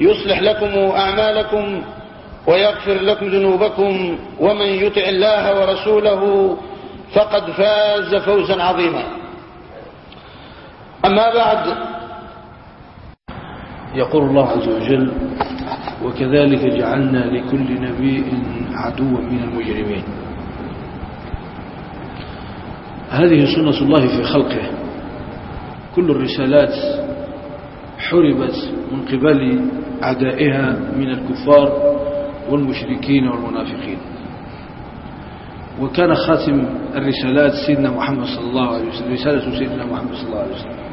يصلح لكم أعمالكم ويغفر لكم ذنوبكم ومن يطع الله ورسوله فقد فاز فوزا عظيما. أما بعد يقول الله عز وجل وكذلك جعلنا لكل نبي عدوا من المجرمين. هذه سنة الله في خلقه. كل الرسالات حربت من قبل أعدائها من الكفار والمشركين والمنافقين. وكان خاتم الرسالات سيدنا محمد صلى الله عليه وسلم رسالة سيدنا محمد صلى الله عليه وسلم.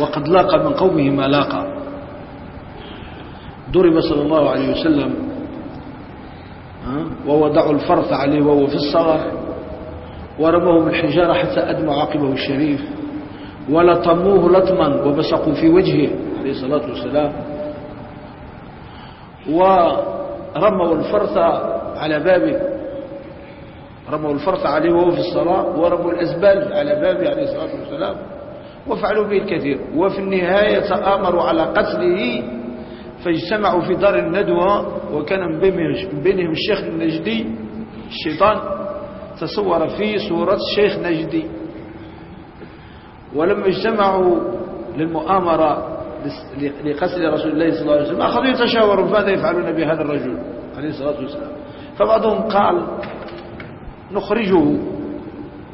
وقد لاقى من قومه ما لاقى. ضرب صلى الله عليه وسلم ووضعوا الفرث عليه وهو في الصغر ورموه بالحجارة حتى أدموا عاقبه الشريف. ولطموه لطما وبصقوا في وجهه. عليه الصلاة والسلام ورموا الفرث على بابه. رموا الفرث عليه وهو في الصلاة ورموا الأزبال على بابه عليه الصلاة والسلام وفعلوا به الكثير. وفي النهاية تآمروا على قتله فاجتمعوا في دار الندوة وكان بينهم الشيخ النجدي الشيطان تصور فيه صورة الشيخ نجدي. ولما اجتمعوا للمؤامرة لقتل رسول الله صلى الله عليه وسلم. أخذوا يتشاوروا ماذا يفعلون بهذا الرجل عليه الصلاة والسلام؟ فبعضهم قال نخرجه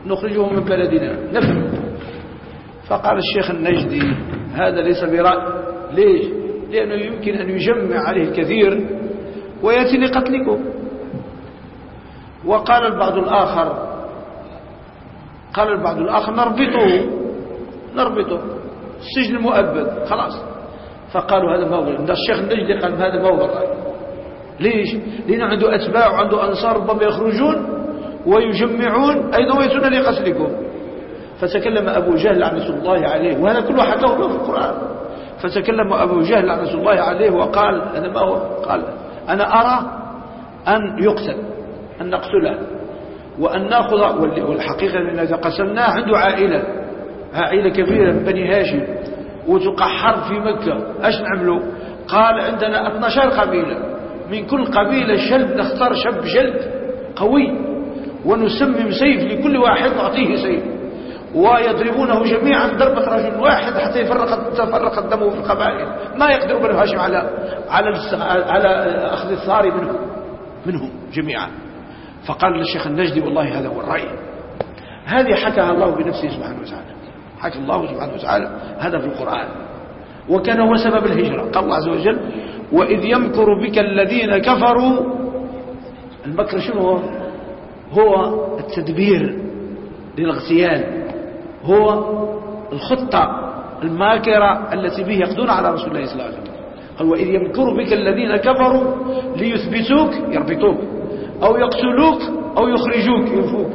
نخرجه من بلدنا. نفهم. فقال الشيخ النجدي هذا ليس برأي ليش؟ لأنه يمكن أن يجمع عليه الكثير ويأتي لقتلكم. وقال البعض الآخر قال البعض الآخر نربطه نربطه. السجن المؤبد. خلاص. فقالوا هذا ما هو الشيخ النجدي قال هذا ما هو الرأي ليش؟ لأنه عنده أتباع وعنده أنصار ربما يخرجون ويجمعون. أيضا ويتون لقتلكم؟ فتكلم أبو جهل لعنة الله عليه. وهذا كله حكاه له في القرآن. فتكلم أبو جهل لعنة الله عليه وقال هذا ما هو؟ قال أنا أرى أن يقتل أن نقتله وأن نأخذ والحقيقة أننا قسمناه عنده عائلة. عائلة كبيرة من بني هاشم وتقحر في مكة. أش نعملوا؟ قال عندنا 12 قبيلة. من كل قبيلة شلب نختار شاب جلد قوي ونسمم سيف لكل واحد نعطيه سيف. ويضربونه جميعا ضربة رجل واحد حتى يفرق تفرق الدم في القبائل. ما يقدر بنو هاشم على على على أخذ الثار منهم منهم جميعا. فقال للشيخ النجدي والله هذا هو الرأي. هذه حكاها الله بنفسه سبحانه وتعالى. حكى الله سبحانه وتعالى هذا في القرآن. وكان هو سبب الهجرة. قال الله عز وجل وإذ يمكر بك الذين كفروا المكر شنو هو؟ هو التدبير للاغتيال هو الخطة الماكرة التي به يقدون على رسول الله صلى الله عليه وسلم. قال وإذ يمكر بك الذين كفروا ليثبتوك يربطوك أو يقتلوك أو يخرجوك ينفوك.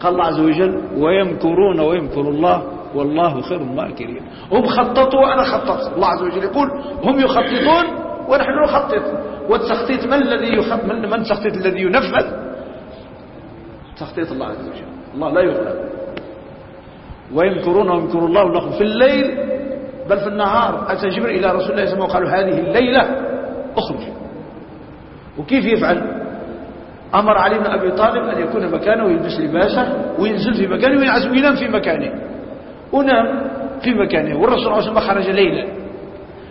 قال الله عز وجل ويمكرون ويمكر الله والله خير الماكرين. هم خططوا وأنا خططت. الله عز وجل يقول هم يخططون ونحن نخطط. والتخطيط من الذي يخط من من التخطيط الذي ينفذ؟ تخطيط الله عز وجل. الله لا يغلب ويمكرون ويمكر الله لكم في الليل بل في النهار. أتى جبريل إلى رسول الله صلى الله عليه وسلم وقالوا هذه الليلة أخرج. وكيف يفعل؟ أمر علي بن أبي طالب أن يكون مكانه ويلبس لباسه وينزل في مكانه وينام في مكانه. ونام في مكانه. والرسول صلى الله عليه وسلم خرج ليلا.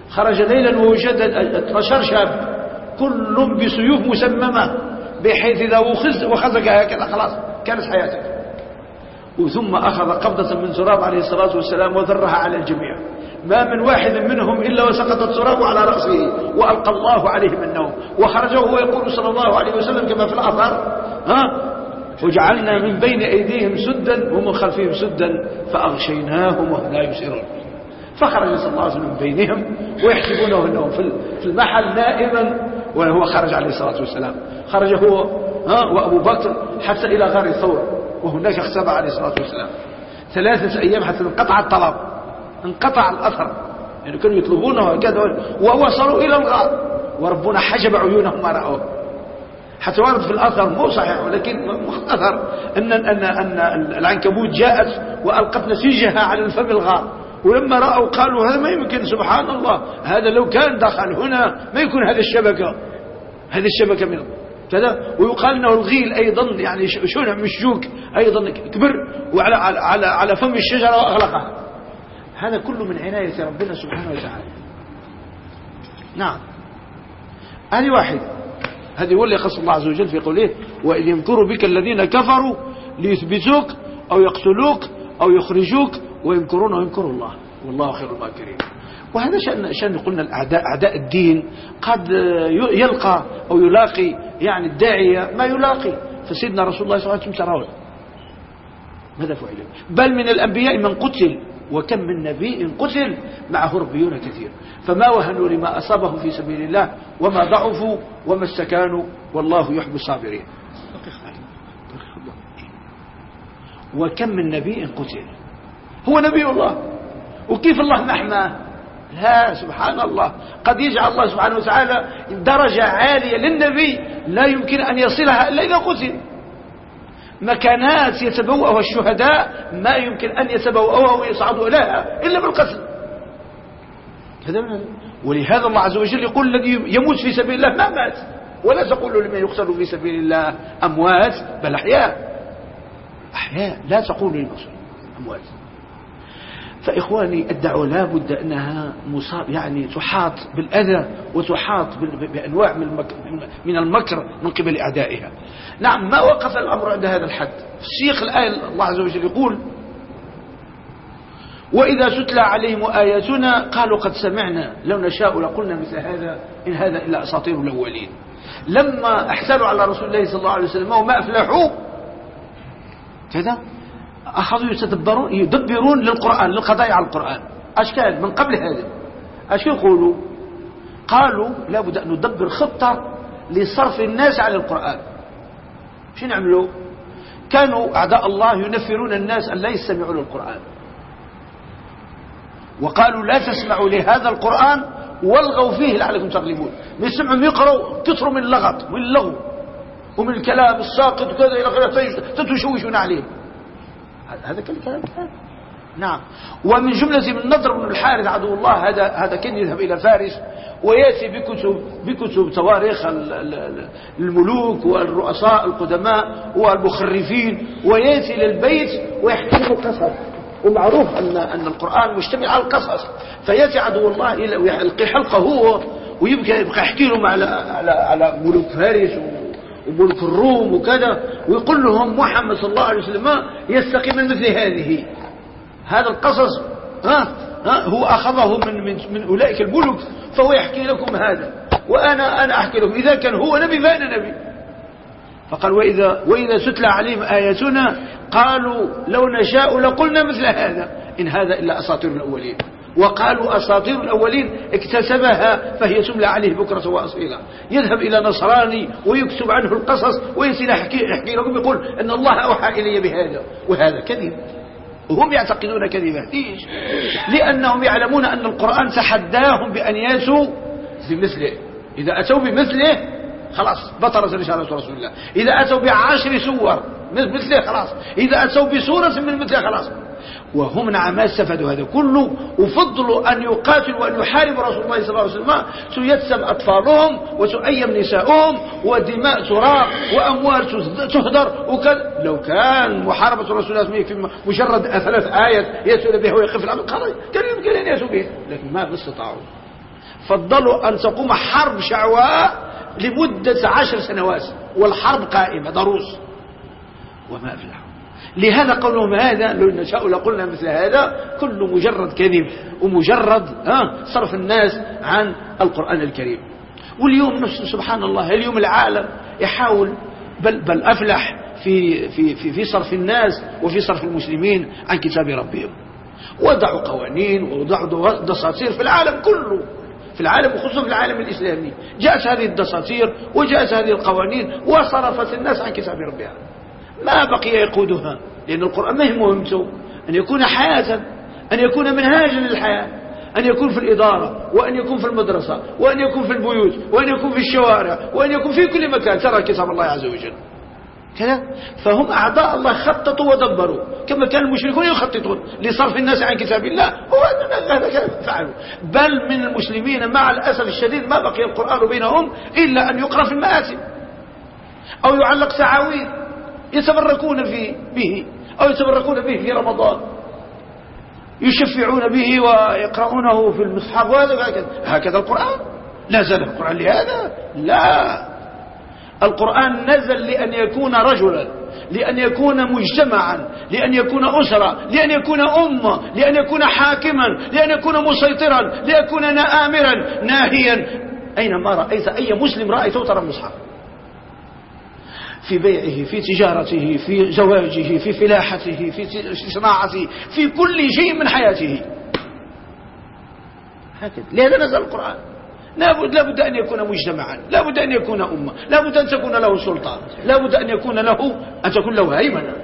خرج ليلا ووجد 12 شاب. كل بسيوف مسممة. بحيث إذا وخزك هكذا خلاص كانت حياتك. وثم أخذ قبضة من تراب عليه الصلاة والسلام وذرها على الجميع. ما من واحد منهم إلا وسقط التراب على رأسه وألقى الله عليهم النوم. وخرج وهو يقول صلى الله عليه وسلم كما في الأثر ها وجعلنا من بين أيديهم سدا ومن خلفهم سدا فأغشيناهم وهم لا يبصرون. فخرج صلى الله عليه وسلم من بينهم ويحسبونه أنه في المحل نائما وهو خرج عليه الصلاة والسلام. خرج هو ها وأبو بكر حتى إلى غار الثور وهناك اختبى عليه الصلاة والسلام. ثلاثة أيام حتى انقطع الطلب انقطع الأثر. يعني كانوا يطلبونه وكذا ووصلوا إلى الغار. وربنا حجب عيونهم ما رأوه. حتى ورد في الأثر مو صحيح ولكن أثر أن, أن, أن العنكبوت جاءت وألقت نسيجها على الفم الغار. ولما رأوا قالوا هذا ما يمكن سبحان الله. هذا لو كان دخل هنا ما يكون هذا الشبكة. هذه الشبكة من كذا. ويقال إنه الغيل أيضا يعني شنع مشجوك أيضا كبر وعلى على على, على فم الشجرة وأغلقها. هذا كله من عناية ربنا سبحانه وتعالى. نعم. هذه واحد هذه هو اللي خص الله عز وجل في قوله وإذ يمكر بك الذين كفروا ليثبتوك أو يقتلوك أو يخرجوك ويمكرون ويمكر الله. والله خير الماكرين. وهذا شأن, شأن قلنا الأعداء أعداء الدين قد يلقى أو يلاقي يعني الداعية ما يلاقي. فسيدنا رسول الله صلى الله عليه وسلم ماذا فعل؟ بل من الأنبياء من قتل. وكم من نبي قتل معه ربيون كثير. فما وهنوا لما أصابهم في سبيل الله وما ضعفوا وما استكانوا والله يحب الصابرين. وكم من نبي قتل؟ هو نبي الله. وكيف الله محماه لا سبحان الله قد يجعل الله سبحانه وتعالى درجة عالية للنبي لا يمكن أن يصلها إلا إذا قتل. مكانات يتبوأها الشهداء ما يمكن أن يتبوأها ويصعدوا إليها إلا بالقتل. ولهذا الله عز وجل يقول الذي يموت في سبيل الله ما مات. ولا تقولوا لمن يقتل في سبيل الله أموات بل أحياء. أحياء. لا تقولوا لمن أموات. فإخواني الدعوة لا بد أنها مصاب يعني تحاط بالأذى وتحاط بأنواع من المكر, من المكر من قبل أعدائها. نعم ما وقف الأمر عند هذا الحد؟ سياق الآية الله عز وجل يقول وإذا تتلى عليهم آياتنا قالوا قد سمعنا لو نشاء لقلنا مثل هذا إن هذا إلا أساطير الأولين. لما احتالوا على رسول الله صلى الله عليه وسلم وما أفلحوا كذا. أخذوا يتدبرون يدبرون للقرآن للقضايا على القرآن. أشكال من قبل هذا أش يقولوا؟ قالوا لابد أن ندبر خطة لصرف الناس على القرآن. شو نعملوا؟ كانوا أعداء الله ينفرون الناس أن لا يستمعوا للقرآن. وقالوا لا تسمعوا لهذا القرآن والغوا فيه لعلكم تغلبون. ما يسمعوا يقروا كثروا من اللغط من اللغو ومن الكلام الساقط وكذا إلى آخره تتشوشون عليه هذا كان كلام كان نعم. ومن جملة من نضر بن الحارث عدو الله هذا هذا كان يذهب إلى فارس ويأتي بكتب بكتب تواريخ الملوك والرؤساء القدماء والمخرفين ويأتي للبيت ويحكي قصص ومعروف أن أن القرآن مشتمل على القصص. فيأتي عدو الله إلى ويلقي حلقة هو ويبقى يبقى يحكي لهم على على على ملوك فارس وملك الروم وكذا ويقول لهم محمد صلى الله عليه وسلم يستقي من مثل هذه. هذا القصص ها ها هو أخذه من, من, من أولئك الملك فهو يحكي لكم هذا. وأنا أنا أحكي لكم إذا كان هو نبي فأنا نبي. فقال وإذا, وإذا ستلى عليهم آياتنا قالوا لو نشاء لقلنا مثل هذا. إن هذا إلا أساطير الأولين. وقالوا أساطير الأولين اكتسبها فهي تملى عليه بكرة وأصيلا. يذهب إلى نصراني ويكتب عنه القصص وينسي يحكي, يحكي لكم يقول أن الله أوحى إلي بهذا وهذا كذب. وهم يعتقدون كذبا ليش؟ لأنهم يعلمون أن القرآن تحداهم بأن ياتوا بمثله. إذا أتوا بمثله خلاص بطلت رسالة رسول الله. إذا أتوا بعشر سور مثله خلاص. إذا أتوا بسورة من مثله خلاص. وهم نعم ما استفادوا هذا كله وفضلوا أن يقاتلوا وأن يحاربوا رسول الله صلى الله عليه وسلم سيتسم أطفالهم وتؤيم نساؤهم ودماء تراق وأموال تهدر وكذا لو كان محاربة رسول الله في مجرد ثلاث آيات يأتون به ويقف الأمر كان يمكن أن يأتوا به لكن ما استطاعوا فضلوا أن تقوم حرب شعواء لمدة عشر سنوات والحرب قائمة ضروس. وما أفلحوا لهذا قولهم هذا لو نشاء لقلنا مثل هذا كل مجرد كذب ومجرد صرف الناس عن القرآن الكريم. واليوم سبحان الله اليوم العالم يحاول بل, بل أفلح في, في, في, في صرف الناس وفي صرف المسلمين عن كتاب ربهم. وضعوا قوانين ووضعوا دساتير في العالم كله في العالم وخصوصا في العالم الإسلامي. جاءت هذه الدساتير وجاءت هذه القوانين وصرفت الناس عن كتاب ربها ما بقي يقودها لأن القرآن ما هي مهمته أن يكون حياة أن يكون منهاجا للحياة أن يكون في الإدارة وأن يكون في المدرسة وأن يكون في البيوت وأن يكون في الشوارع وأن يكون في كل مكان. ترى كتاب الله عز وجل. كذا؟ فهم أعضاء الله خططوا ودبروا. كما كان المشركون يخططون لصرف الناس عن كتاب الله. هذا فعلوا. بل من المسلمين مع الأسف الشديد ما بقي القرآن بينهم إلا أن يقرأ في المآتم أو يعلق تعاويذ يتبركون فيه به أو يتبركون به في رمضان. يشفعون به ويقرؤونه في المصحف وهذا هكذا القرآن. زال القرآن لهذا؟ لا. القرآن نزل لأن يكون رجلا لأن يكون مجتمعا لأن يكون أسرة لأن يكون أمة لأن يكون حاكما لأن يكون مسيطرا لأن يكون آمرا ناهيا. أينما رأيت أي مسلم رأيته ترى المصحف. في بيعه في تجارته في زواجه في فلاحته في صناعته في كل شيء من حياته. هكذا. لهذا نزل القرآن. لابد, لابد أن يكون مجتمعا لابد أن يكون أمة لابد أن تكون له سلطان لابد أن يكون له أن تكون له هيمنة.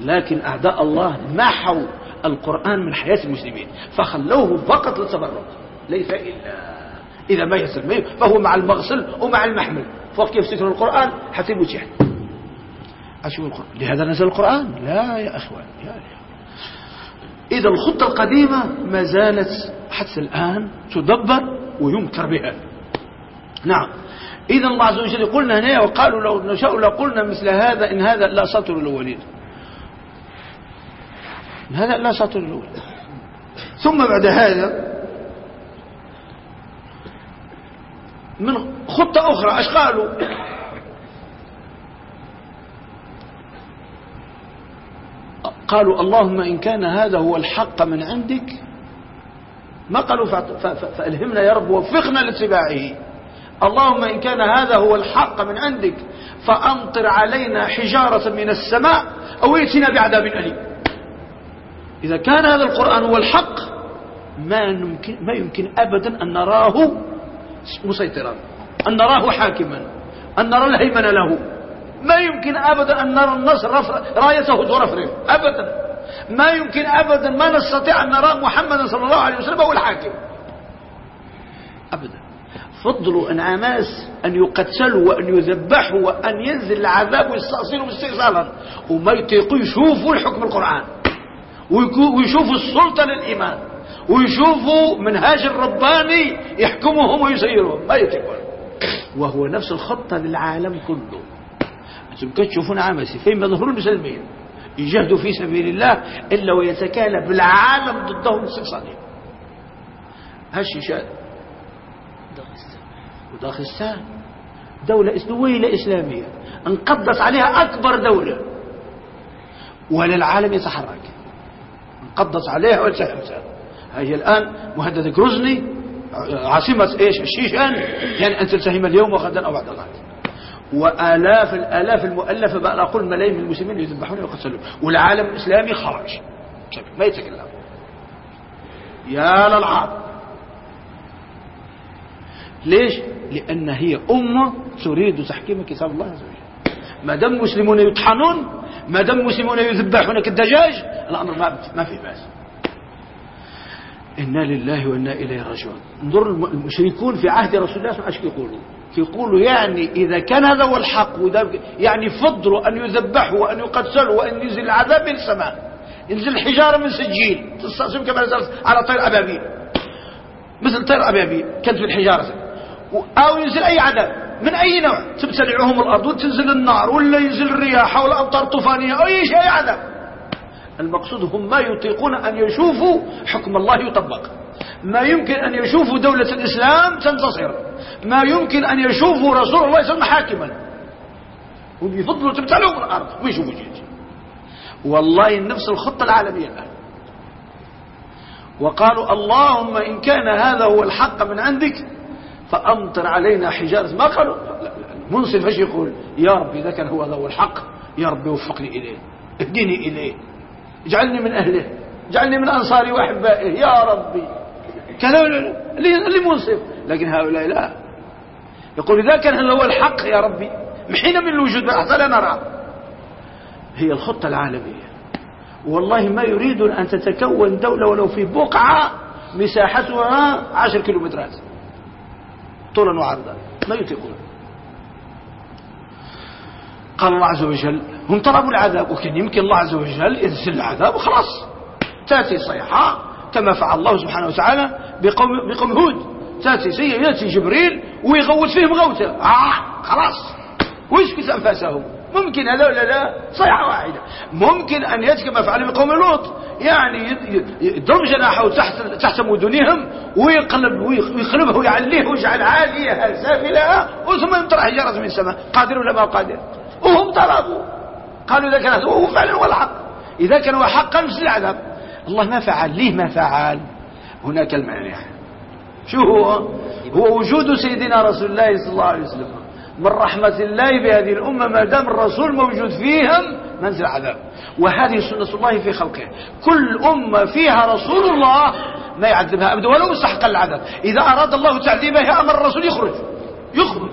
لكن أعداء الله محوا القرآن من حياة المسلمين فخلوه فقط للتبرك. ليس إلا إذا ما يسلم فهو مع المغسل ومع المحمل. فوق يفتكر القرآن حتى يعني أشوف القرآن. لهذا نزل القرآن. لا يا أخوان يا إذا الخطة القديمة ما زالت حتى الآن تدبر ويمكر بها. نعم. إذا الله عز وجل قلنا هنا وقالوا لو نشاء لقلنا مثل هذا إن هذا لا سطر الأولين إن هذا لا سطر الأولين ثم بعد هذا من خطة أخرى أش قالوا؟ قالوا اللهم إن كان هذا هو الحق من عندك ما قالوا فألهمنا يا رب وفقنا لاتباعه. اللهم إن كان هذا هو الحق من عندك فأمطر علينا حجارة من السماء أو ائتنا بعذاب أليم. إذا كان هذا القرآن هو الحق ما يمكن, ما يمكن أبدا أن نراه مسيطرا أن نراه حاكما أن نرى الهيمنة له. ما يمكن أبدا أن نرى النصر رأيته ترفرف أبدا. ما يمكن أبدا ما نستطيع أن نرى محمدا صلى الله عليه وسلم هو الحاكم. أبدا. فضلوا انعاماس أن يقتلوا وأن يذبحوا وأن ينزل العذاب ويستأصلوا استئصالا. وما يطيقوا يشوفوا الحكم القرآن. ويشوفوا السلطة للإيمان. ويشوفوا منهاج الرباني يحكمهم ويسيرهم. ما يطيقون. وهو نفس الخطة للعالم كله. أنتم كتشوفون عامسي فيما ظهروا المسلمين يجاهدوا في سبيل الله إلا ويتكالب العالم ضدهم استقصادهم هالشيشان وداخستان. دولة دويلة إسلامية. انقضت عليها أكبر دولة. ولا العالم يتحرك. انقضت عليها وتحرك. هي الآن مهدد جروزني عاصمة إيش؟ الشيشان يعني أن تلتهم اليوم وغدا أو بعد غد وآلاف الآلاف المؤلفة بقى أقول ملايين من المسلمين يذبحون ويقتلون والعالم الإسلامي خرج. ما يتكلم. يا للعار ليش؟ لأن هي أمة تريد تحكيم كتاب الله عز وجل. ما دام مسلمون يطحنون ما دام مسلمون يذبحون كالدجاج الأمر ما في بأس. إنا لله وإنا إليه راجعون. انظر المشركون في عهد رسول الله صلى الله عليه وسلم يقولون يقولوا يعني إذا كان هذا هو الحق يعني فضلوا أن يذبحوا وأن يقتلوا وأن ينزل العذاب من السماء. ينزل حجارة من سجين تستقسم كما نزلت على طير أبابيل. مثل طير أبابيل كانت في الحجارة. أو ينزل أي عذاب. من أي نوع؟ تبتلعهم الأرض وتنزل النار ولا ينزل الرياح أو الأمطار الطوفانية أو أي شيء عذاب. المقصود هم ما يطيقون أن يشوفوا حكم الله يطبق. ما يمكن أن يشوفوا دولة الإسلام تنتصر. ما يمكن أن يشوفوا رسول الله صلى الله عليه وسلم حاكما. ويفضلوا تبتلوا في الأرض. ويشوفوا جيد. والله نفس الخطة العالمية الآن. وقالوا اللهم إن كان هذا هو الحق من عندك فأمطر علينا حجارة. ما قالوا؟ منصف إيش يقول؟ يا ربي إذا كان هو هذا هو الحق يا ربي وفقني إليه اهدني إليه اجعلني من أهله اجعلني من أنصاري وأحبائه يا ربي. كذا اللي منصف. لكن هؤلاء لا. يقول إذا كان هذا هو الحق يا ربي محين من الوجود حتى لا نرى هي الخطة العالمية. والله ما يريدون أن تتكون دولة ولو في بقعة مساحتها عشر كيلومترات. طولا وعرضا. ما يطيقون. قال الله عز وجل هم طلبوا العذاب وكان يمكن الله عز وجل ينزل العذاب وخلاص تأتي صيحة كما فعل الله سبحانه وتعالى بقوم, بقوم هود. تأتي يأتي جبريل ويغوت فيهم غوتة آه خلاص. ويسكت أنفاسهم؟ ممكن هذا ولا لا؟ صيحة واحدة. ممكن أن يأتي كما فعل بقوم لوط. يعني يضرب جناحه تحت تحت مدنهم ويقلب ويقلبه ويعليه ويجعل عاليها سافلها وثم يمطر حجارة من السماء. قادر ولا ما قادر؟ وهم طلبوا. قالوا إذا كان هو فعلا هو الحق. إذا كان هو حقا مثل العذاب الله ما فعل. ليه ما فعل؟ هناك المعنى شو هو؟ هو وجود سيدنا رسول الله صلى الله عليه وسلم. من رحمة الله بهذه الأمة ما دام الرسول موجود فيهم منزل عذاب. وهذه سنة الله في خلقه. كل أمة فيها رسول الله ما يعذبها أبدا ولو مستحق العذاب. إذا أراد الله تعذيبها أمر الرسول يخرج. يخرج.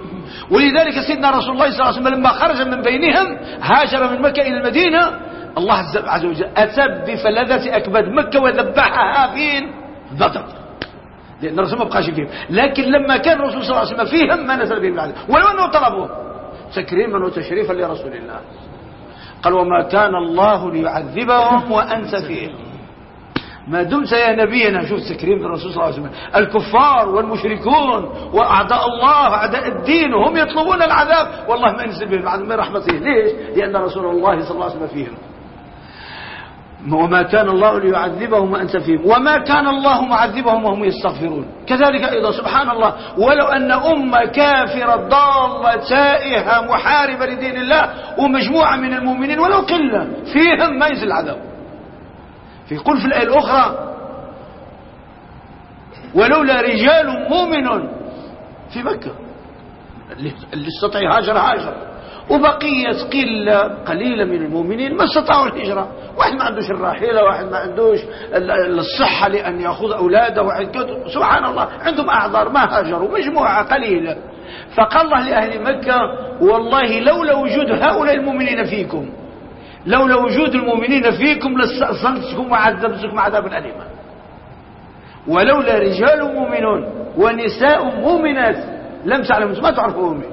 ولذلك سيدنا رسول الله صلى الله عليه وسلم لما خرج من بينهم هاجر من مكة إلى المدينة الله عز وجل أتى بفلذة أكباد مكة وذبحها فين بدر لأن الرسول ما بقاش فيهم لكن لما كان الرسول صلى الله عليه وسلم فيهم ما نزل بهم العذاب ولو أنه طلبوه تكريما وتشريفا لرسول الله. قال وما كان الله ليعذبهم وأنت فيهم. ما دمت يا نبينا. شوف تكريم الرسول صلى الله عليه وسلم. الكفار والمشركون وأعداء الله أعداء الدين وهم يطلبون العذاب. والله ما ينزل بهم من رحمته. ليش؟ لأن رسول الله صلى الله عليه وسلم فيهم. وما كان الله ليعذبهم وأنت فيهم وما كان الله معذبهم وهم يستغفرون. كذلك أيضا سبحان الله ولو أن أمة كافرة ضالة تائهة محاربة لدين الله ومجموعة من المؤمنين ولو قلة فيهم ما ينزل العذاب فيقول في الآية الأخرى ولولا رجال مؤمن في مكة اللي استطيع هاجر هاجر وبقية قلة قليلة من المؤمنين ما استطاعوا الهجرة. واحد ما عندوش الراحلة واحد ما عندوش الصحة لأن يأخذ أولاده سبحان الله عندهم أعذار ما هاجروا مجموعة قليلة. فقال الله لأهل مكة والله لولا وجود هؤلاء المؤمنين فيكم لولا وجود المؤمنين فيكم لاستأصلتكم وعذبتكم عذابا أليما. ولولا رجال مؤمنون ونساء مؤمنات لم تعلموا ما تعرفوهم.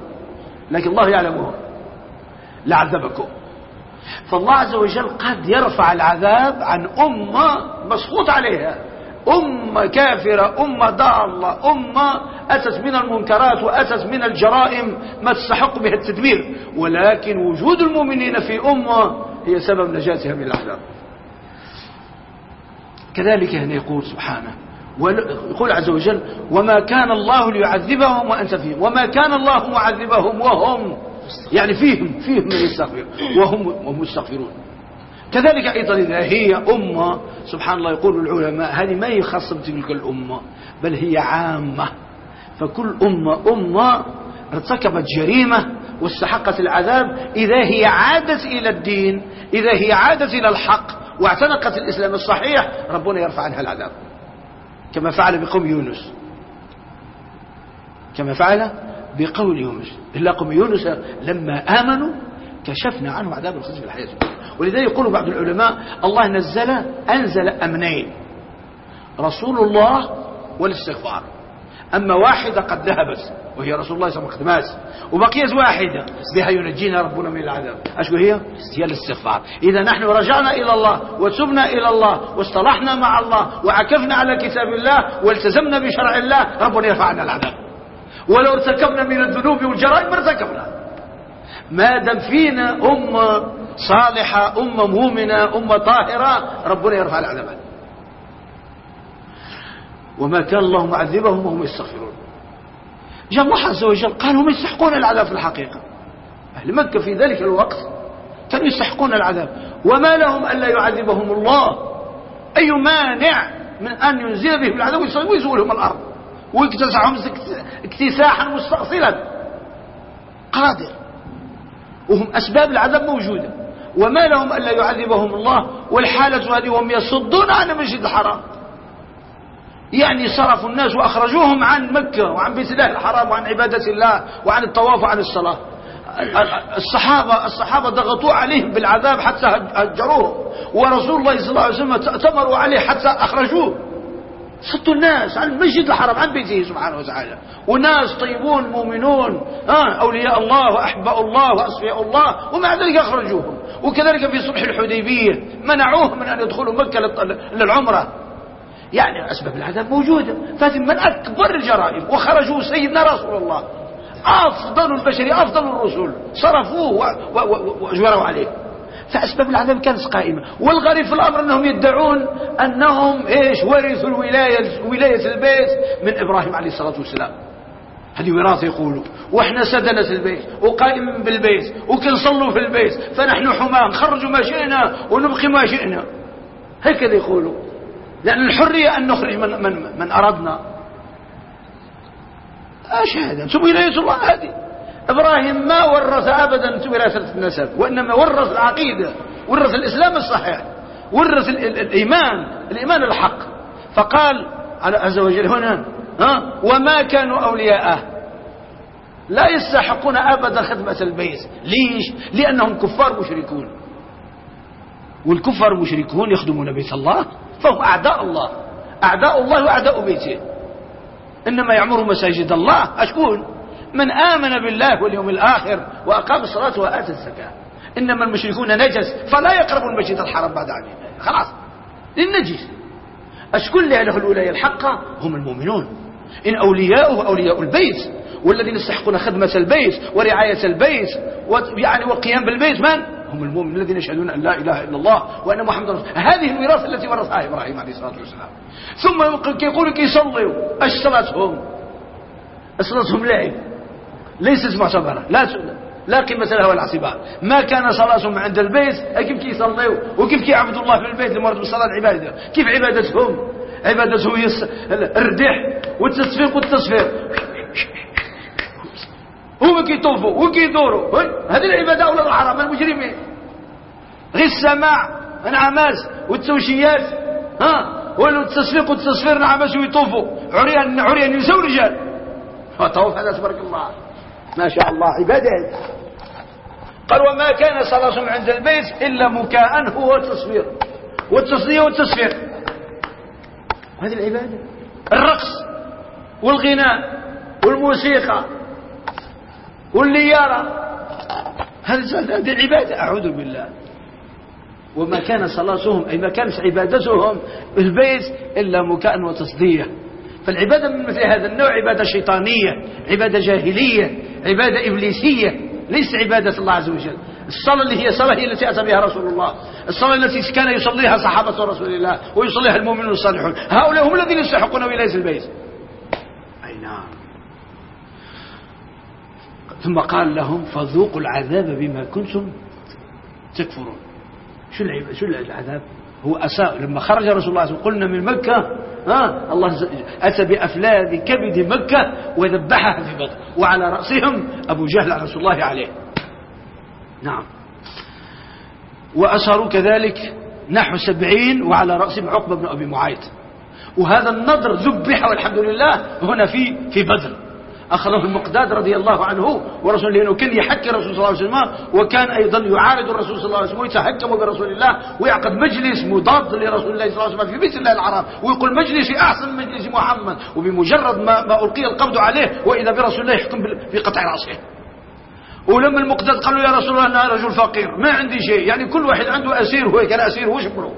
لكن الله يعلمهم. لعذبكم. فالله عز وجل قد يرفع العذاب عن أمة مسخوط عليها. أمة كافرة أمة ضالة أمة أتت من المنكرات وأتت من الجرائم ما تستحق بها التدمير ولكن وجود المؤمنين في أمة هي سبب نجاتها من الأحزاب كذلك هنا يقول سبحانه يقول عز وجل وما كان الله ليعذبهم وأنت فيهم وما كان الله معذبهم وهم يعني فيهم فيهم من يستغفر وهم, وهم يستغفرون كذلك أيضا إذا هي أمة سبحان الله يقول العلماء هذه ما يخص تلك الأمة بل هي عامة. فكل أمة أمة ارتكبت جريمة واستحقت العذاب إذا هي عادت إلى الدين إذا هي عادت إلى الحق واعتنقت الإسلام الصحيح ربنا يرفع عنها العذاب. كما فعل بقوم يونس. كما فعل بقول يونس. إلا قوم يونس لما آمنوا كشفنا عنه عذاب الخزي في الحياة ولذلك يقول بعض العلماء الله نزل أنزل أمنين. رسول الله والاستغفار. أما واحدة قد ذهبت وهي رسول الله صلى الله عليه وسلم مات وبقيت واحدة. بها ينجينا ربنا من العذاب. أشو هي؟ هي الاستغفار. إذا نحن رجعنا إلى الله وتبنا إلى الله واصطلحنا مع الله وعكفنا على كتاب الله والتزمنا بشرع الله ربنا يرفعنا العذاب. ولو ارتكبنا من الذنوب والجرائم ارتكبنا. ما دام فينا أمة صالحة أمة مؤمنة أمة طاهرة ربنا يرفع العذاب وما كان الله معذبهم وهم يستغفرون. جاء الله عز وجل قال هم يستحقون العذاب في الحقيقة. أهل مكة في ذلك الوقت كانوا يستحقون العذاب. وما لهم ألا يعذبهم الله. أي مانع من أن ينزل بهم العذاب ويزولهم الأرض. ويكتسعهم اكتساحا مستأصلا. قادر. وهم أسباب العذاب موجودة. وما لهم ألا يعذبهم الله والحالة هذه وهم يصدون عن المسجد الحرام. يعني صرفوا الناس وأخرجوهم عن مكة وعن بيت الله الحرام وعن عبادة الله وعن الطواف وعن الصلاة. الصحابة الصحابة ضغطوا عليهم بالعذاب حتى هجروه. ورسول الله صلى الله عليه وسلم تمروا عليه حتى أخرجوه. صدوا الناس عن المسجد الحرام عن بيته سبحانه وتعالى. وناس طيبون مؤمنون ها أولياء الله وأحباء الله وأصفياء الله ومع ذلك أخرجوهم. وكذلك في صلح الحديبية منعوهم من أن يدخلوا مكة للعمرة. يعني أسباب العذاب موجودة. فهذه من أكبر الجرائم. وخرجوا سيدنا رسول الله. أفضل البشر أفضل الرسل. صرفوه وأجبروا عليه. فأسباب العذاب كانت قائمة. والغريب في الأمر أنهم يدعون أنهم إيش ورثوا الولاية ولاية البيت من إبراهيم عليه الصلاة والسلام. هذه وراثة يقولوا. وإحنا سدنة البيت وقائم بالبيت وكنصلوا في البيت. فنحن حماه نخرج ما شئنا ونبقي ما شئنا. هكذا يقولوا. لأن الحرية أن نخرج من, من, من أردنا إيش هذا أنتم ولاية الله. هذه إبراهيم ما ورث ابدا وراثة النسب وإنما ورث العقيدة ورث الإسلام الصحيح ورث الإيمان الإيمان الحق. فقال على عز وجل هنا ها وما كانوا أولياءه. لا يستحقون ابدا خدمة البيت. ليش؟ لأنهم كفار مشركون. والكفار المشركون يخدمون بيت الله فهم أعداء الله. أعداء الله وأعداء بيته. إنما يعمر مساجد الله. أشكون؟ من آمن بالله واليوم الآخر وأقام الصلاة وآتى الزكاة. إنما المشركون نجس فلا يقربوا المسجد الحرام بعد عن خلاص. للنجس أشكون اللي له الولاية الحقة هم المؤمنون. إن أولياؤه أولياء البيت والذين يستحقون خدمة البيت ورعاية البيت يعني والقيام بالبيت من؟ هم المؤمنين الذين يشهدون أن لا إله إلا الله وأن محمد رسول هذه الوراثة التي ورثها إبراهيم عليه الصلاة والسلام. ثم يقول كي يصلوا. اش صلاتهم لعب ليست معتبرة لا لا قيمة لها ولا اعتبار. ما كان صلاتهم عند البيت كيف كي يصلوا وكيف كي يعبدوا الله في البيت لمرض بالصلاة عبادة كيف عبادتهم؟ عبادتهم هي الردح والتصفيق والتصفيق هو كيطوفوا وكيدوروا هذه العبادة ولا الحرام المجرمين. غير السماع انعماس والتوشيات ها؟ ولو التصفيق والتصفير نعماس ويطوفوا عريان عريان نساء فطوف هذا تبارك الله. ما شاء الله عبادة. قال وما كان صلاة عند البيت إلا مكاء هو التصوير والتصدية والتصفير هذه العبادة. الرقص والغناء والموسيقى واللي يرى هذه عبادة. أعوذ بالله. وما كان صلاتهم أي ما كانت عبادتهم في البيت إلا مكاء وتصدية فالعبادة من مثل هذا النوع عبادة شيطانية عبادة جاهلية عبادة إبليسية ليس عبادة الله عز وجل. الصلاة اللي هي صلاة هي التي أتى بها رسول الله. الصلاة التي كان يصليها صحابة رسول الله ويصليها المؤمنون الصالحون. هؤلاء هم الذين يستحقون ولاية البيت. ثم قال لهم فذوقوا العذاب بما كنتم تكفرون. شو العذاب؟ هو أساء. لما خرج رسول الله عليه قلنا من مكة ها الله أتى بأفلاذ كبد مكة وذبحها في بطن وعلى رأسهم أبو جهل رسول الله عليه. نعم. وأسروا كذلك نحو سبعين وعلى رأسهم عقبة بن أبي معايد وهذا النضر ذبح والحمد لله هنا في في بدر. أخذه المقداد رضي الله عنه ورسول لأنه كان يحكي الرسول صلى الله عليه وسلم وكان أيضا يعارض الرسول صلى الله عليه وسلم ويتحكم برسول الله ويعقد مجلس مضاد لرسول الله صلى الله عليه وسلم في بيت الله العرب ويقول مجلسي أحسن مجلس محمد وبمجرد ما, ما ألقي القبض عليه وإذا برسول الله يحكم بقطع رأسه. ولما المقداد قال له يا رسول الله أنا رجل فقير ما عندي شيء يعني كل واحد عنده أسير هو كان أسير هو شبره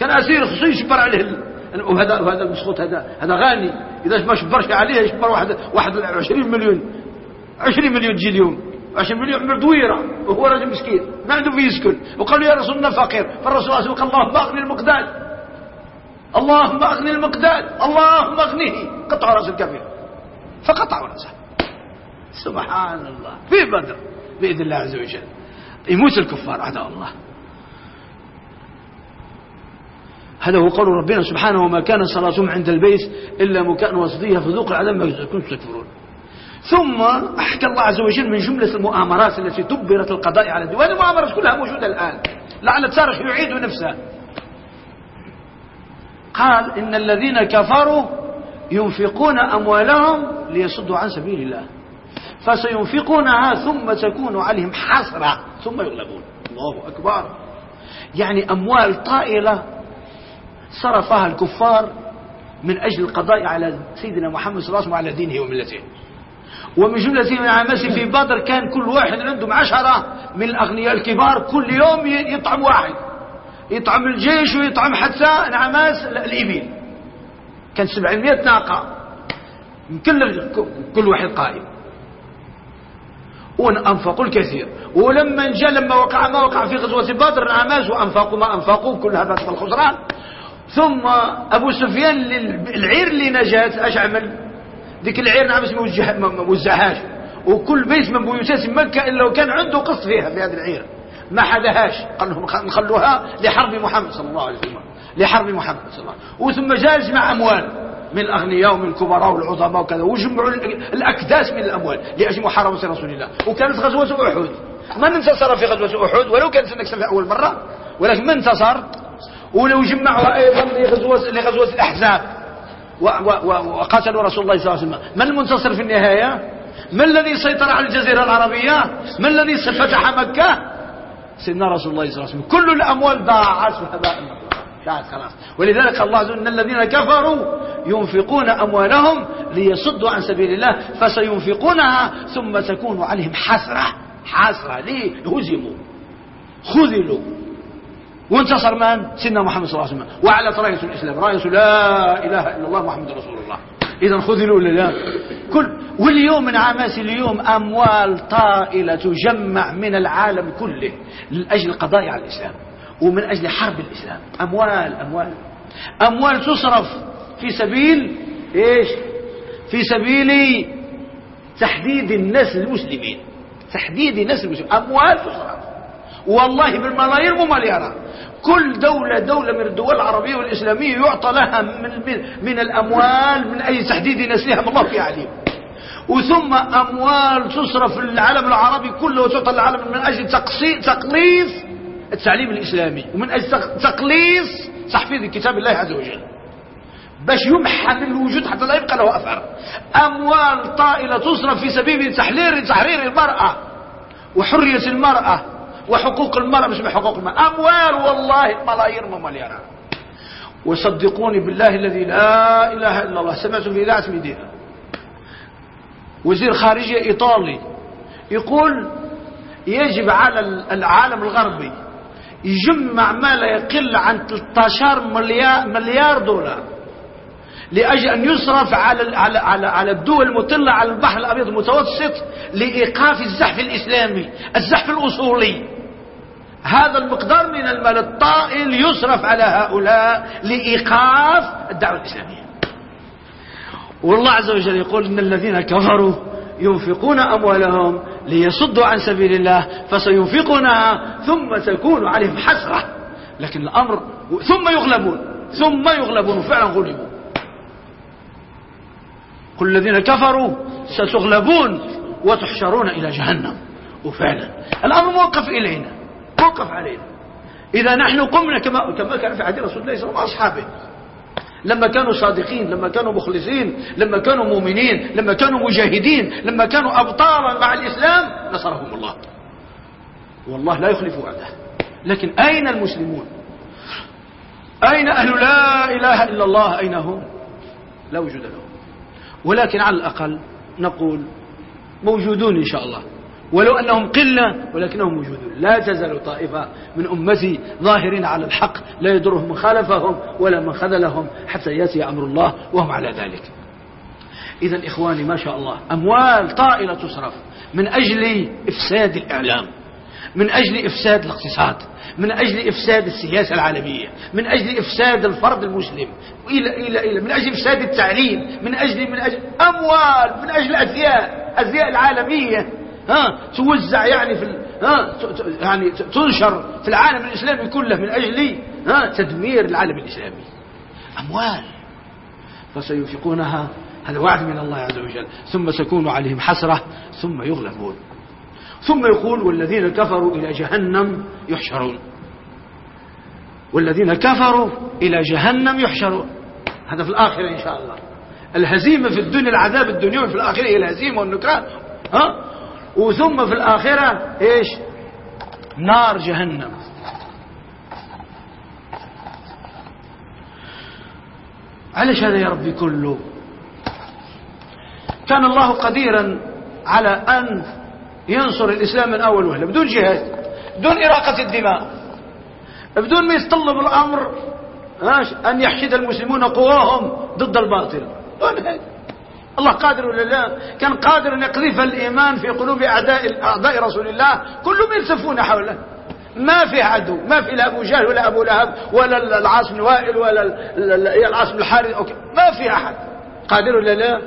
كان أسير خصوصي يشبر عليه. وهذا وهذا المسخوط هذا هذا غالي. إذا ما شبرش عليه يشبر واحد واحد 20 مليون. 20 مليون تجي اليوم. 20 مليون عمر دويرة. وهو راجل مسكين. ما عنده فيه يسكن. وقال له يا رسول الله فقير. فالرسول صلى الله عليه وسلم اللهم أغني المقداد. اللهم أغني المقداد. اللهم أغنيه. قطعوا رأس الكافر فقطعوا رأسه. سبحان الله. في بدر. بإذن الله عز وجل. يموت الكفار. اعداء الله. هذا هو قول ربنا سبحانه وما كان صلاتهم عند البيت إلا مكان وصديها فذوق العذاب ما كنتم تكفرون. ثم أحكى الله عز وجل من جملة المؤامرات التي دبرت القضاء على الدول. المؤامرات كلها موجودة الآن. لعل التاريخ يعيد نفسه. قال إن الذين كفروا ينفقون أموالهم ليصدوا عن سبيل الله. فسينفقونها ثم تكون عليهم حسرة. ثم يغلبون. الله أكبر. يعني أموال طائلة صرفها الكفار من أجل القضاء على سيدنا محمد صلى الله عليه وسلم وعلى دينه وملته. ومن جملة من في بدر كان كل واحد عندهم عشرة من الأغنياء الكبار كل يوم يطعم واحد. يطعم الجيش ويطعم حتى انعماس الإبل. كان 700 ناقة. من كل كل واحد قائم. وأنفقوا الكثير. ولما جاء لما وقع ما وقع في غزوة بدر انعماس وأنفقوا ما أنفقوا كل هذا الخسران ثم أبو سفيان العير اللي نجات أش عمل؟ ديك العير نعم ما وزعهاش. وكل بيت من بيوتات مكة إلا وكان عنده قص فيها في هذه العير. ما حدهاش. قال لهم نخلوها لحرب محمد صلى الله عليه وسلم. لحرب محمد صلى الله عليه وسلم. وثم جاء جمع أموال. من الأغنياء ومن الكبراء والعظماء وكذا. وجمعوا الأكداس من الأموال لأجل محاربة رسول الله. وكانت غزوة أحد. من انتصر في غزوة أحد؟ ولو كانت سنة أول مرة. ولكن من انتصر. ولو جمعوا أيضا لغزوة, لغزوة الأحزاب وقاتلوا رسول الله صلى الله عليه وسلم من المنتصر في النهاية من الذي سيطر على الجزيرة العربية من الذي فتح مكة سيدنا رسول الله صلى الله عليه وسلم كل الأموال ضاعت هباء ضاعت خلاص ولذلك الله عز وجل الذين كفروا ينفقون أموالهم ليصدوا عن سبيل الله فسينفقونها ثم تكون عليهم حسرة حسرة ليه هزموا خذلوا وانتصر من؟ سيدنا محمد صلى الله عليه وسلم. وعلى راية الإسلام. راية لا إله إلا الله محمد رسول الله. إذا خذلوا لله كل واليوم من عامات اليوم أموال طائلة تجمع من العالم كله لأجل القضاء على الإسلام ومن أجل حرب الإسلام. أموال أموال. أموال تصرف في سبيل إيش؟ في سبيل تحديد الناس المسلمين. تحديد الناس المسلمين. أموال تصرف. والله بالملايين ومليارات. كل دولة دولة من الدول العربية والإسلامية يعطى لها من, من الأموال من أي تحديد نسلها الله في عليم. وثم أموال تصرف للعالم العربي كله وتعطى للعالم من أجل تقليص التعليم الإسلامي. ومن أجل تقليص تحفيظ كتاب الله عز وجل. باش يمحى من الوجود حتى لا يبقى له أثر. أموال طائلة تصرف في سبيل تحرير تحرير المرأة وحرية المرأة. وحقوق المرأة مش بحقوق المرأة. أموال والله ملايين ومليارات. وصدقوني بالله الذي لا إله إلا الله. سمعت في إذاعة مدينة وزير خارجية إيطالي يقول يجب على العالم الغربي يجمع ما لا يقل عن 13 مليار, مليار دولار. لأجل أن يصرف على على على الدول المطلة على البحر الأبيض المتوسط لإيقاف الزحف الإسلامي الزحف الأصولي. هذا المقدار من المال الطائل يصرف على هؤلاء لإيقاف الدعوة الإسلامية. والله عز وجل يقول إن الذين كفروا ينفقون أموالهم ليصدوا عن سبيل الله فسينفقونها ثم تكون عليهم حسرة. لكن الأمر ثم يغلبون ثم يغلبون فعلا غلبوا. كل الذين كفروا ستغلبون وتحشرون إلى جهنم. وفعلا. الأمر موقف إلينا موقف علينا. إذا نحن قمنا كما, كما كان في عهد رسول الله صلى الله عليه وسلم وأصحابه لما كانوا صادقين لما كانوا مخلصين لما كانوا مؤمنين لما كانوا مجاهدين لما كانوا أبطالا مع الإسلام نصرهم الله. والله لا يخلف وعده. لكن أين المسلمون؟ أين أهل لا إله إلا الله؟ أين هم؟ لا وجود لهم. ولكن على الأقل نقول موجودون إن شاء الله. ولو أنهم قلة ولكنهم موجودون. لا تزال طائفة من أمتي ظاهرين على الحق لا يضرهم من خالفهم ولا من خذلهم حتى يأتي أمر الله وهم على ذلك. إذا إخواني ما شاء الله أموال طائلة تصرف من أجل إفساد الإعلام. من أجل إفساد الاقتصاد من أجل إفساد السياسة العالمية من أجل إفساد الفرد المسلم إلى إلى إلى من أجل إفساد التعليم من أجل من أجل أموال من أجل أزياء أزياء العالمية ها توزع يعني في ها يعني تنشر في العالم الإسلامي كله من أجل ها تدمير العالم الإسلامي. أموال. فسينفقونها هذا وعد من الله عز وجل ثم سكون عليهم حسرة ثم يغلبون. ثم يقول والذين كفروا إلى جهنم يحشرون. والذين كفروا إلى جهنم يحشرون. هذا في الآخرة إن شاء الله. الهزيمة في الدنيا العذاب الدنيوي في الآخرة هي الهزيمة والنكران. ها؟ وثم في الآخرة إيش؟ نار جهنم. عليش هذا يا ربي كله. كان الله قديرا على أن ينصر الإسلام من أول وهلة بدون جهاد بدون إراقة الدماء بدون ما يتطلب الأمر أن يحشد المسلمون قواهم ضد الباطل. الله قادر ولا لا؟ كان قادر أن يقذف الإيمان في قلوب أعداء, أعداء رسول الله كلهم يلتفون حوله. ما في عدو ما في لا أبو جهل ولا أبو لهب ولا العاصم الوائل ولا العاصم الحارث ما في أحد. قادر ولا لا؟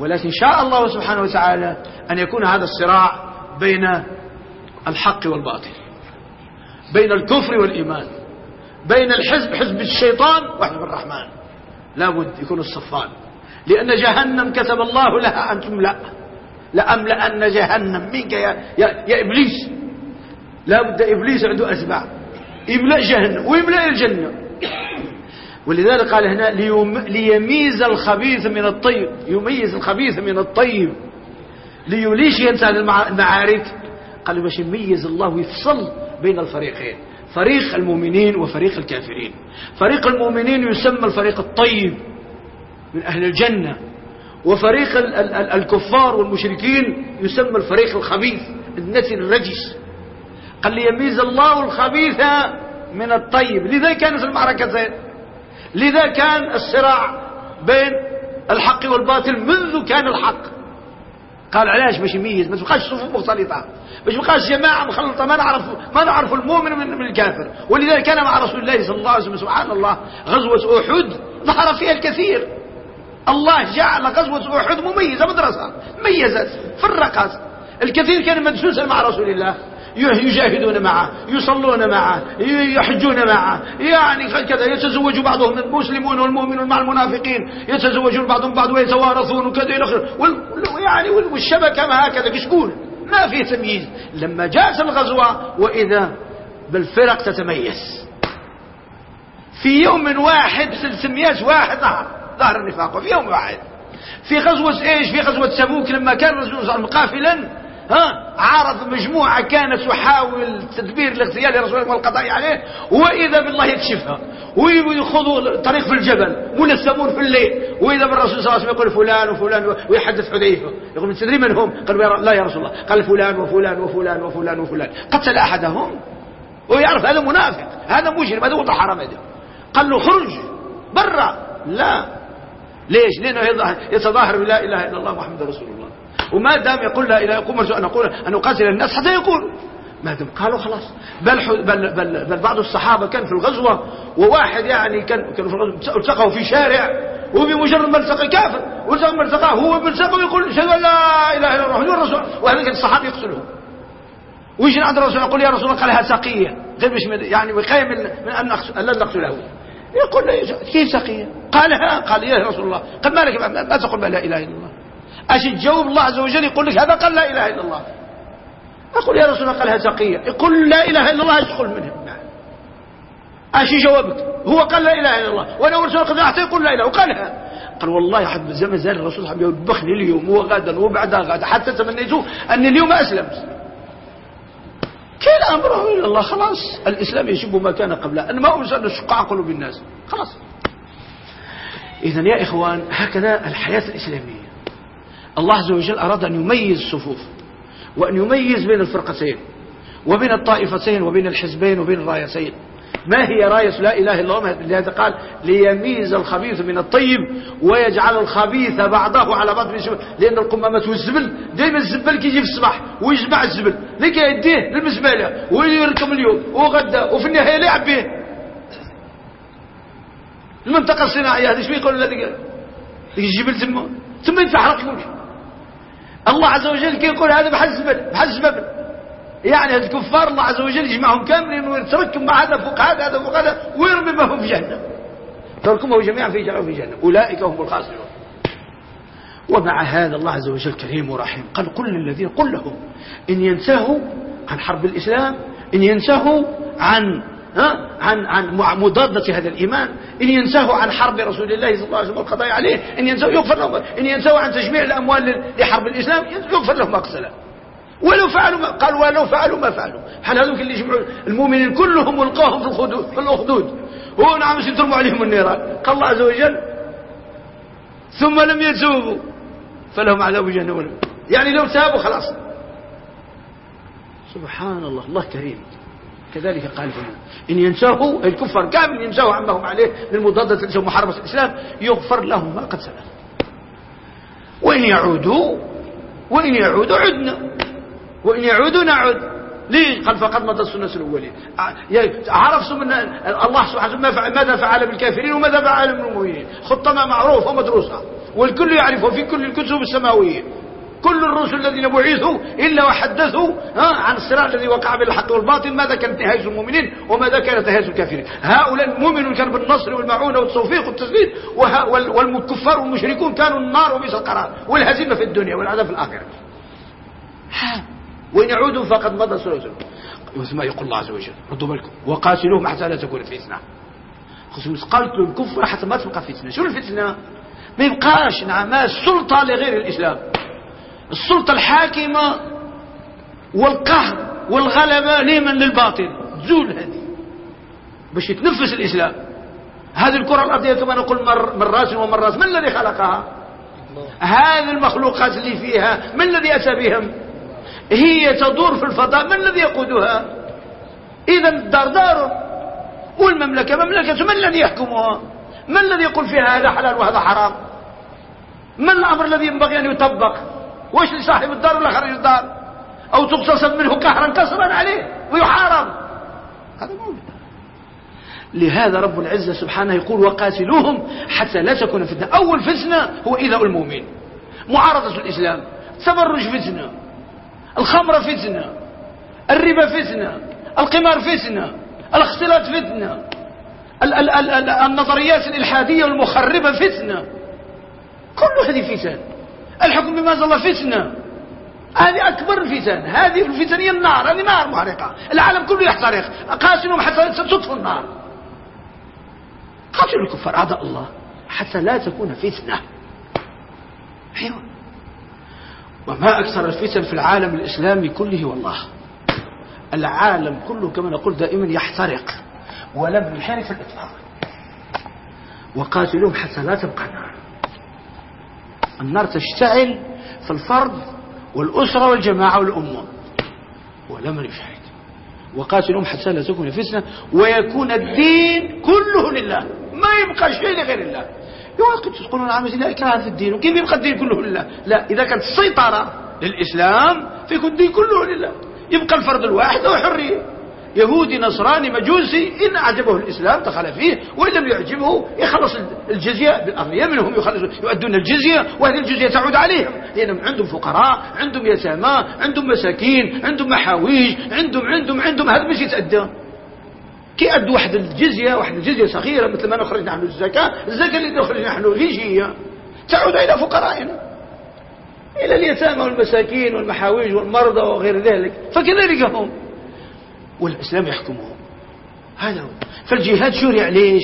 ولكن شاء الله سبحانه وتعالى أن يكون هذا الصراع بين الحق والباطل بين الكفر والإيمان بين الحزب حزب الشيطان وحزب الرحمن. لا بد يكون الصفان. لأن جهنم كتب الله لها أن تملأ. لأملأن جهنم. منك يا, يا, يا إبليس؟ لا بد إبليس عنده أسباب. يملأ جهنم ويملأ الجنة. ولذلك قال هنا ليميز الخبيث من الطيب. يميز الخبيث من الطيب. ليوليش ينسى المعارك. قال باش يميز الله ويفصل بين الفريقين. فريق المؤمنين وفريق الكافرين. فريق المؤمنين يسمى الفريق الطيب من أهل الجنة. وفريق الكفار والمشركين يسمى الفريق الخبيث النتن الرجس. قال ليميز الله الخبيث من الطيب. لذا كانت المعركتين لذا كان الصراع بين الحق والباطل منذ كان الحق. قال علاش باش يميز؟ ما تبقاش صفوف مختلطة. باش تبقاش جماعة مخلطة. ما نعرف ما نعرف المؤمن من الكافر. ولذلك كان مع رسول الله صلى الله عليه وسلم سبحان الله غزوة أحد ظهر فيها الكثير. الله جعل غزوة أحد مميزة مدرسة. ميزت فرقت. الكثير كان مدسوسا مع رسول الله. يجاهدون معه يصلون معه يحجون معه. يعني كذا يتزوج بعضهم المسلمون والمؤمنون مع المنافقين يتزوجون بعضهم بعض ويتوارثون وكذا يعني والشبكة ما هكذا كشكول ما في تمييز. لما جاءت الغزوة وإذا بالفرق تتميز. في يوم واحد سلسميات واحد ظهر ظهر النفاق في يوم واحد. في غزوة إيش؟ في غزوة تبوك لما كان الرسول صلى الله عليه وسلم قافلا ها عرض مجموعة كانت تحاول تدبير الاغتيال لرسول الله والقضاء عليه وإذا بالله يكشفها ويخوضوا طريق في الجبل ملسمون في الليل. وإذا بالرسول صلى الله عليه وسلم يقول فلان وفلان ويحدث حذيفة. يقول تدري من هم؟ قال لا يا رسول الله. قال فلان وفلان وفلان وفلان وفلان. قتل أحدهم. ويعرف هذا منافق هذا مجرم هذا وضع حرام هذا. قال له خرج برا. لا. ليش؟ لأنه يتظاهر بلا إله إلا الله محمد رسول الله. وما دام يقول لا إله يقوم أن أقول أن أقاتل الناس حتى يقول. ما دام قالوا خلاص. بل, بل, بل, بل بعض الصحابة كان في الغزوة وواحد يعني كان كانوا في التقوا في شارع وبمجرد ما التقى كافر والتقى ما التقى هو ويقول أشهد أن لا إله إلا الله والرسول وهذا كان الصحابه يقتلهم. ويجي عند الرسول يقول يا رسول الله قالها سقية. غير مش يعني وقاية من من أن نقتله. يقول كيف سقية؟ قالها قال يا رسول الله قال ما لك ما تقول لا إله إلا الله. أش تجاوب الله عز وجل يقول لك هذا قال لا إله إلا الله. أقول يا رسول الله قالها تقيه يقول لا إله إلا الله يدخل منه. أش جاوبك هو قال لا إله إلا الله. وأنا ورسول الله حتى يقول لا إله. وقالها قال والله حد زي زال الرسول وسلم يوبخني اليوم وغدا وبعدها غدا. حتى تمنيت ان اليوم أسلمت. كان أمره إلى الله. خلاص. الإسلام يشب ما كان قبله. ان ما أرسل نشق قلوب الناس. خلاص. اذا يا إخوان هكذا الحياة الإسلامية. الله عز وجل أراد أن يميز الصفوف وأن يميز بين الفرقتين وبين الطائفتين وبين الحزبين وبين الرايتين. ما هي راية لا إله إلا الله؟ لهذا قال ليميز الخبيث من الطيب ويجعل الخبيث بعضه على بعض لأن القمامة والزبل دائما الزبل كيجي في الصباح ويجمع الزبل. لك يديه للمزبلة ويركم اليوم وغدا وفي النهاية لا يعبيه. المنطقة الصناعية هذه شو يقول الذي الجبل ثم ثم يتحرق الله عز وجل كيقول هذا بحال الزبل يعني الكفار الله عز وجل يجمعهم كاملين ويتركهم مع هذا فوق هذا هذا فوق هذا ويرمي بهم في جهنم. تركمه جميعا في جهنم في جهنم. أولئك هم الخاسرون. ومع هذا الله عز وجل كريم ورحيم. قال قل للذين قل لهم إن ينتهوا عن حرب الإسلام إن ينتهوا عن ها؟ عن عن مضادة هذا الإيمان. إن ينسهوا عن حرب رسول الله صلى الله عليه وسلم والقضاء عليه إن ينسهوا يغفر لهم إن ينسهوا عن تجميع الأموال لحرب الإسلام يغفر لهم مقتلا ولو فعلوا ما قال ولو فعلوا ما فعلوا. حال هذوك اللي يجمعوا المؤمنين كلهم والقاهم في الخدود في الأخدود. هو نعم يضربوا عليهم النيران. قال الله عز وجل ثم لم يتوبوا فلهم عذاب جهنم يعني لو تابوا خلاص. سبحان الله الله كريم. كذلك قال هنا إن ينساه الكفر كامل ينساه عما هم عليه من مضادة محاربة الإسلام يغفر لهم ما قد سلف وإن يعودوا وإن يعودوا عدنا. وإن يعودوا نعود. ليه قال فقد مضى السنة الأولين عرفتم من الله سبحانه ماذا فعل بالكافرين وماذا فعل بالمؤمنين. خطنا معروفة ومدروسة. والكل يعرفه في كل الكتب السماوية. كل الرسل الذين بعثوا إلا وحدثوا عن الصراع الذي وقع بين الحق والباطل ماذا كانت نهاية المؤمنين وماذا كانت نهاية الكافرين. هؤلاء المؤمنون كانوا بالنصر والمعونة والتوفيق والتسديد والكفار والمشركون كانوا النار وبئس القرار والهزيمة في الدنيا والعذاب في الآخرة. وإن يعودوا فقد مضى سورة ثم يقول الله عز وجل ردوا بالكم وقاتلوهم حتى لا تكون فتنة. قالت الكفر حتى ما تبقى فتنة. شو الفتنة؟ ما يبقاش نعم السلطة لغير الإسلام. السلطة الحاكمة والقهر والغلبة لمن للباطل. زول هذه. باش يتنفس الإسلام. هذه الكرة الأرضية كما نقول مر مرات ومرات. من الذي خلقها؟ هذه المخلوقات اللي فيها. من الذي أتى بهم؟ هي تدور في الفضاء. من الذي يقودها؟ إذا الدار دار والمملكة مملكة. من الذي يحكمها؟ من الذي يقول فيها هذا حلال وهذا حرام؟ ما الأمر الذي ينبغي أن يطبق؟ وش لصاحب الدار ولا خارج الدار؟ أو تقتصد منه قهرا كسرا عليه ويحارب. هذا موجود لهذا رب العزة سبحانه يقول وقاتلوهم حتى لا تكون فتنة. أول فتنة هو إيذاء المؤمن معارضة الإسلام. تبرج فتنة. الخمر فتنة. الربا فتنة. القمار فتنة. الاختلاط فتنة. ال ال ال النظريات الإلحادية والمخربة فتنة. كل هذه فتن. الحكم بما الله فتنة هذه أكبر الفتن. هذه الفتن هي النار. هذه نار محرقة العالم كله يحترق. قاتلهم حتى تطفوا النار. قاتلوا الكفار. أعداء الله. حتى لا تكون فتنة. أيوة. وما أكثر الفتن في العالم الإسلامي كله والله. العالم كله كما نقول دائما يحترق. ولم في الإطلاق. وقاتلوهم حتى لا تبقى نار النار تشتعل في الفرد والأسرة والجماعة والأمة. ولم يشاهد. وقاتلهم حتى لا تكون فتنة ويكون الدين كله لله. ما يبقى شيء لغير الله. يوقف تقولون عامة لا إكراه في الدين وكيف يبقى الدين كله لله؟ لا إذا كانت السيطرة للإسلام فيكون الدين كله لله. يبقى الفرد الواحد وحرية. يهودي نصراني مجوسي إن أعجبه الإسلام دخل فيه وإن لم يعجبه يخلص الجزية بالأغنياء منهم يخلص يؤدون الجزية وهذه الجزية تعود عليهم. لأنهم عندهم فقراء عندهم يتامى عندهم مساكين عندهم محاويج عندهم عندهم عندهم. هذا باش يتأدى. كي أدوا واحد الجزية واحد الجزية صغيرة مثل ما نخرج نحن الزكاة الزكاة اللي نخرج نحن الهجية تعود إلى فقرائنا. إلى اليتامى والمساكين والمحاويج والمرضى وغير ذلك. فكذلك هم. والإسلام يحكمه هذا هو. فالجهاد شرع ليش؟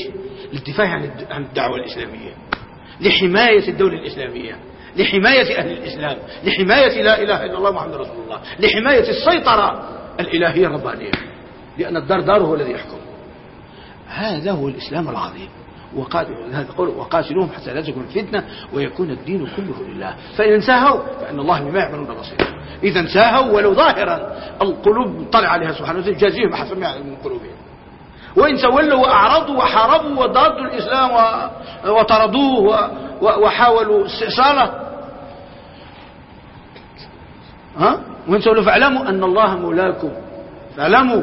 للدفاع عن الدعوة الإسلامية. لحماية الدولة الإسلامية. لحماية أهل الإسلام. لحماية لا إله إلا الله محمد رسول الله. لحماية السيطرة الإلهية الربانية. لأن الدار داره هو الذي يحكم. هذا هو الإسلام العظيم. وقاتلوهم حتى لا تكون فتنة ويكون الدين كله لله. فإن انتهوا فإن الله بما يعملون بصير. إذا انتهوا ولو ظاهرا القلوب طلع عليها سبحانه وتعالى جازيهم حسب من قلوبهم. وإن تولوا وأعرضوا وحاربوا وضادوا الإسلام وطردوه وحاولوا استئصاله. ها؟ وإن تولوا فاعلموا أن الله مولاكم. فاعلموا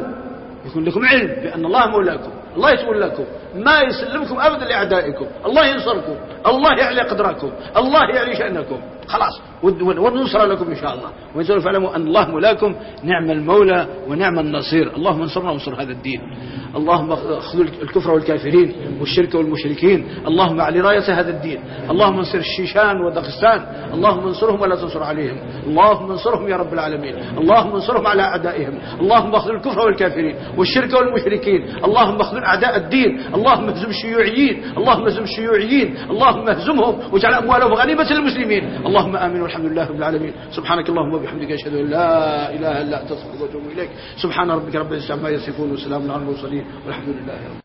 يكون لكم علم بأن الله مولاكم. الله يتولاكم ما يسلمكم أبدا لأعدائكم الله ينصركم الله يعلي قدركم الله يعلي شأنكم خلاص. والنصر لكم إن شاء الله. وإن فاعلموا أن الله مولاكم نعم المولى ونعم النصير. اللهم انصرنا وانصر هذا الدين. اللهم اخذ الكفر والكافرين والشرك والمشركين. اللهم علي راية هذا الدين. اللهم انصر الشيشان ودغستان اللهم انصرهم ولا تنصر عليهم. اللهم انصرهم يا رب العالمين. اللهم انصرهم على أعدائهم. اللهم اخذ الكفر والكافرين والشرك والمشركين. اللهم اخذ أعداء الدين. اللهم اهزم الشيوعيين. اللهم اهزم الشيوعيين. اللهم اهزمهم واجعل أموالهم غنيمة للمسلمين. اللهم آمين والحمد لله رب العالمين. سبحانك اللهم وبحمدك أشهد أن لا إله إلا أنت أستغفرك وأتوب إليك. سبحان ربك رب العزة عما يصفون وسلام على المرسلين والحمد لله رب